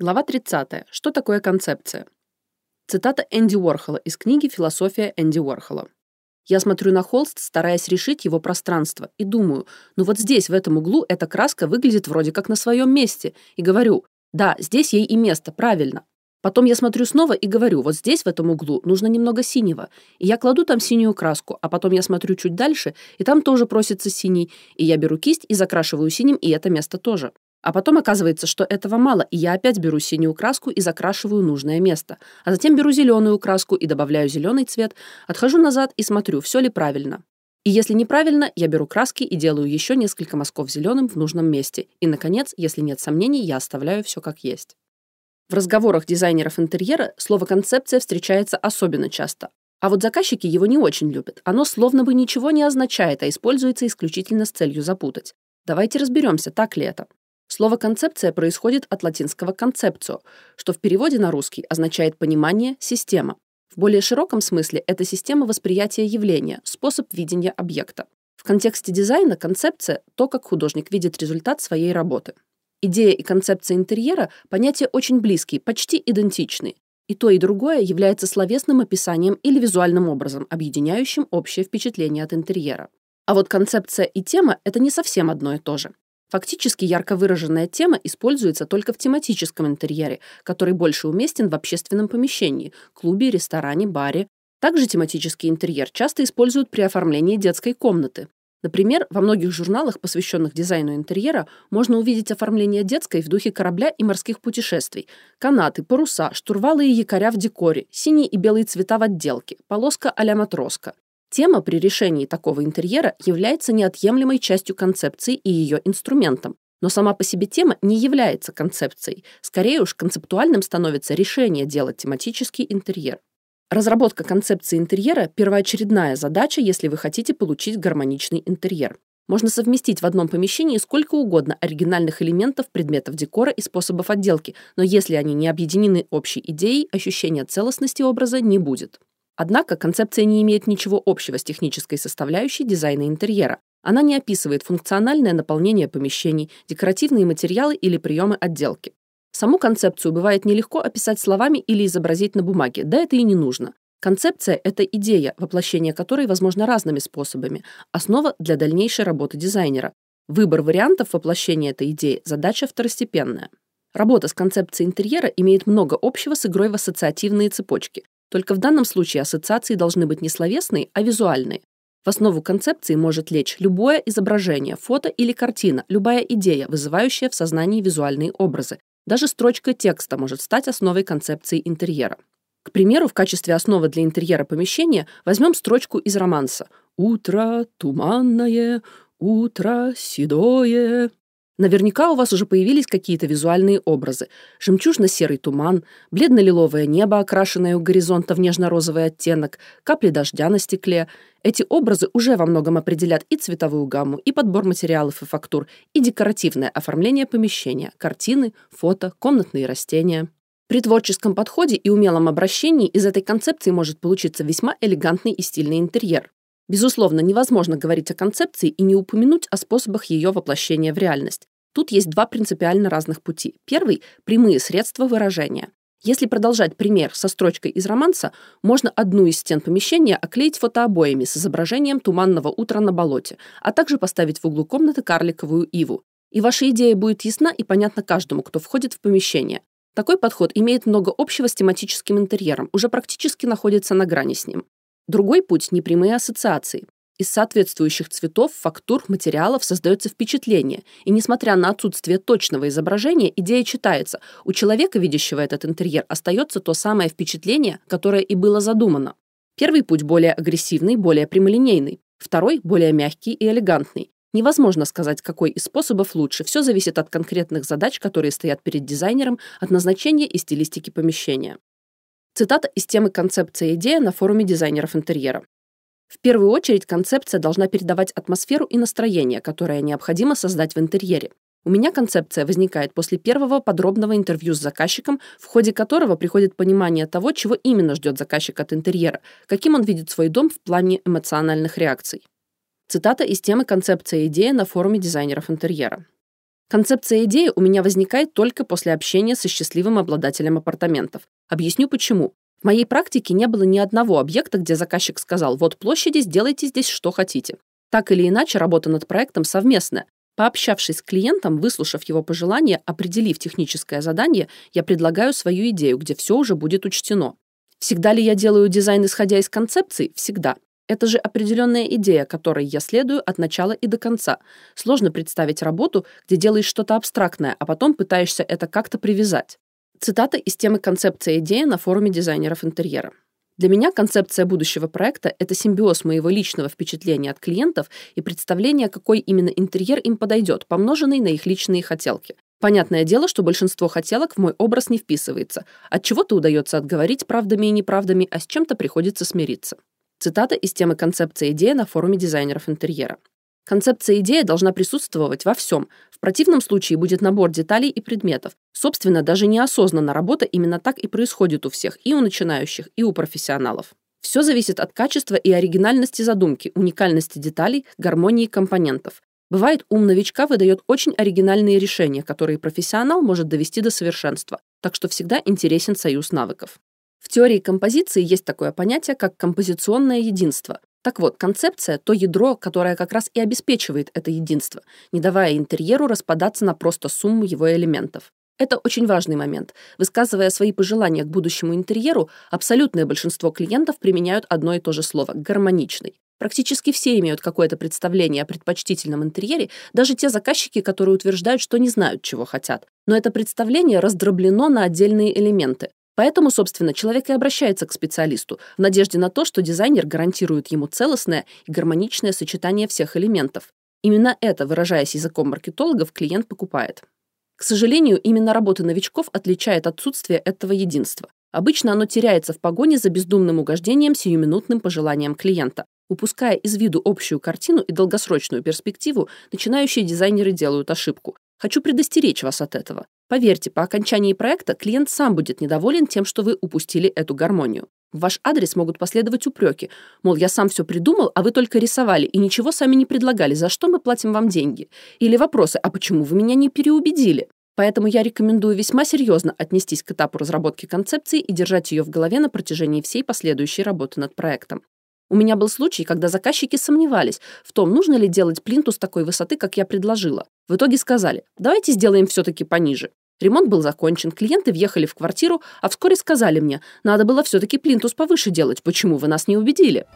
Глава 30. Что такое концепция? Цитата Энди Уорхола из книги «Философия Энди Уорхола». Я смотрю на холст, стараясь решить его пространство, и думаю, ну вот здесь, в этом углу, эта краска выглядит вроде как на своем месте, и говорю, да, здесь ей и место, правильно. Потом я смотрю снова и говорю, вот здесь, в этом углу, нужно немного синего, и я кладу там синюю краску, а потом я смотрю чуть дальше, и там тоже просится синий, и я беру кисть и закрашиваю синим, и это место тоже. А потом оказывается, что этого мало, и я опять беру синюю краску и закрашиваю нужное место. А затем беру зеленую краску и добавляю зеленый цвет, отхожу назад и смотрю, все ли правильно. И если неправильно, я беру краски и делаю еще несколько мазков зеленым в нужном месте. И, наконец, если нет сомнений, я оставляю все как есть. В разговорах дизайнеров интерьера слово «концепция» встречается особенно часто. А вот заказчики его не очень любят. Оно словно бы ничего не означает, а используется исключительно с целью запутать. Давайте разберемся, так ли это. Слово «концепция» происходит от латинского «концепцио», что в переводе на русский означает «понимание», «система». В более широком смысле это система восприятия явления, способ видения объекта. В контексте дизайна концепция – то, как художник видит результат своей работы. Идея и концепция интерьера – понятия очень близкие, почти идентичные. И то, и другое является словесным описанием или визуальным образом, объединяющим общее впечатление от интерьера. А вот концепция и тема – это не совсем одно и то же. Фактически ярко выраженная тема используется только в тематическом интерьере, который больше уместен в общественном помещении – клубе, ресторане, баре. Также тематический интерьер часто используют при оформлении детской комнаты. Например, во многих журналах, посвященных дизайну интерьера, можно увидеть оформление детской в духе корабля и морских путешествий. Канаты, паруса, штурвалы и якоря в декоре, синие и белые цвета в отделке, полоска а-ля матроска. Тема при решении такого интерьера является неотъемлемой частью концепции и ее инструментом. Но сама по себе тема не является концепцией. Скорее уж, концептуальным становится решение делать тематический интерьер. Разработка концепции интерьера – первоочередная задача, если вы хотите получить гармоничный интерьер. Можно совместить в одном помещении сколько угодно оригинальных элементов, предметов декора и способов отделки, но если они не объединены общей идеей, ощущения целостности образа не будет. Однако концепция не имеет ничего общего с технической составляющей дизайна интерьера. Она не описывает функциональное наполнение помещений, декоративные материалы или приемы отделки. Саму концепцию бывает нелегко описать словами или изобразить на бумаге, да это и не нужно. Концепция — это идея, воплощение которой возможно разными способами, основа для дальнейшей работы дизайнера. Выбор вариантов воплощения этой идеи – задача второстепенная. Работа с концепцией интерьера имеет много общего с игрой в ассоциативные цепочки, только в данном случае ассоциации должны быть не словесные, а визуальные. В основу концепции может лечь любое изображение, фото или картина, любая идея, вызывающая в сознании визуальные образы. Даже строчка текста может стать основой концепции интерьера. К примеру, в качестве основы для интерьера помещения возьмем строчку из романса «Утро туманное, утро седое». Наверняка у вас уже появились какие-то визуальные образы. Жемчужно-серый туман, бледно-лиловое небо, окрашенное у горизонта в нежно-розовый оттенок, капли дождя на стекле. Эти образы уже во многом определят и цветовую гамму, и подбор материалов и фактур, и декоративное оформление помещения, картины, фото, комнатные растения. При творческом подходе и умелом обращении из этой концепции может получиться весьма элегантный и стильный интерьер. Безусловно, невозможно говорить о концепции и не упомянуть о способах ее воплощения в реальность. Тут есть два принципиально разных пути. Первый – прямые средства выражения. Если продолжать пример со строчкой из романса, можно одну из стен помещения оклеить фотообоями с изображением туманного утра на болоте, а также поставить в углу комнаты карликовую иву. И ваша идея будет ясна и понятна каждому, кто входит в помещение. Такой подход имеет много общего с тематическим интерьером, уже практически находится на грани с ним. Другой путь – непрямые ассоциации. Из соответствующих цветов, фактур, материалов создается впечатление, и несмотря на отсутствие точного изображения, идея читается. У человека, видящего этот интерьер, остается то самое впечатление, которое и было задумано. Первый путь более агрессивный, более прямолинейный. Второй – более мягкий и элегантный. Невозможно сказать, какой из способов лучше. Все зависит от конкретных задач, которые стоят перед дизайнером, от назначения и стилистики помещения. Цитата из темы «Концепция идея» на форуме дизайнеров интерьера. В первую очередь концепция должна передавать атмосферу и настроение, которое необходимо создать в интерьере. У меня концепция возникает после первого подробного интервью с заказчиком, в ходе которого приходит понимание того, чего именно ждет заказчик от интерьера, каким он видит свой дом в плане эмоциональных реакций. Цитата из темы «Концепция идея» на форуме дизайнеров интерьера. Концепция идеи у меня возникает только после общения со счастливым обладателем апартаментов. Объясню почему. В моей практике не было ни одного объекта, где заказчик сказал «вот площади, сделайте здесь что хотите». Так или иначе, работа над проектом совместная. Пообщавшись с клиентом, выслушав его пожелания, определив техническое задание, я предлагаю свою идею, где все уже будет учтено. Всегда ли я делаю дизайн, исходя из концепций? Всегда. Это же определенная идея, которой я следую от начала и до конца. Сложно представить работу, где делаешь что-то абстрактное, а потом пытаешься это как-то привязать. Цитата из темы «Концепция идея» на форуме дизайнеров интерьера. Для меня концепция будущего проекта – это симбиоз моего личного впечатления от клиентов и представления, какой именно интерьер им подойдет, помноженный на их личные хотелки. Понятное дело, что большинство хотелок в мой образ не вписывается. От чего-то удается отговорить правдами и неправдами, а с чем-то приходится смириться. Цитата из темы концепция идея на форуме дизайнеров интерьера. Концепция идея должна присутствовать во всем. В противном случае будет набор деталей и предметов. Собственно, даже неосознанно работа именно так и происходит у всех, и у начинающих, и у профессионалов. Все зависит от качества и оригинальности задумки, уникальности деталей, гармонии компонентов. Бывает, ум новичка выдает очень оригинальные решения, которые профессионал может довести до совершенства, так что всегда интересен союз навыков. В теории композиции есть такое понятие, как композиционное единство. Так вот, концепция – то ядро, которое как раз и обеспечивает это единство, не давая интерьеру распадаться на просто сумму его элементов. Это очень важный момент. Высказывая свои пожелания к будущему интерьеру, абсолютное большинство клиентов применяют одно и то же слово – гармоничный. Практически все имеют какое-то представление о предпочтительном интерьере, даже те заказчики, которые утверждают, что не знают, чего хотят. Но это представление раздроблено на отдельные элементы. Поэтому, собственно, человек и обращается к специалисту в надежде на то, что дизайнер гарантирует ему целостное и гармоничное сочетание всех элементов. Именно это, выражаясь языком маркетологов, клиент покупает. К сожалению, именно работа новичков отличает отсутствие этого единства. Обычно оно теряется в погоне за бездумным угождением сиюминутным пожеланиям клиента. Упуская из виду общую картину и долгосрочную перспективу, начинающие дизайнеры делают ошибку. Хочу предостеречь вас от этого. Поверьте, по окончании проекта клиент сам будет недоволен тем, что вы упустили эту гармонию. В ваш адрес могут последовать упреки. Мол, я сам все придумал, а вы только рисовали и ничего сами не предлагали, за что мы платим вам деньги? Или вопросы, а почему вы меня не переубедили? Поэтому я рекомендую весьма серьезно отнестись к этапу разработки концепции и держать ее в голове на протяжении всей последующей работы над проектом. У меня был случай, когда заказчики сомневались в том, нужно ли делать плинтус такой высоты, как я предложила. В итоге сказали, давайте сделаем все-таки пониже. Ремонт был закончен, клиенты въехали в квартиру, а вскоре сказали мне, надо было все-таки плинтус повыше делать, почему вы нас не убедили?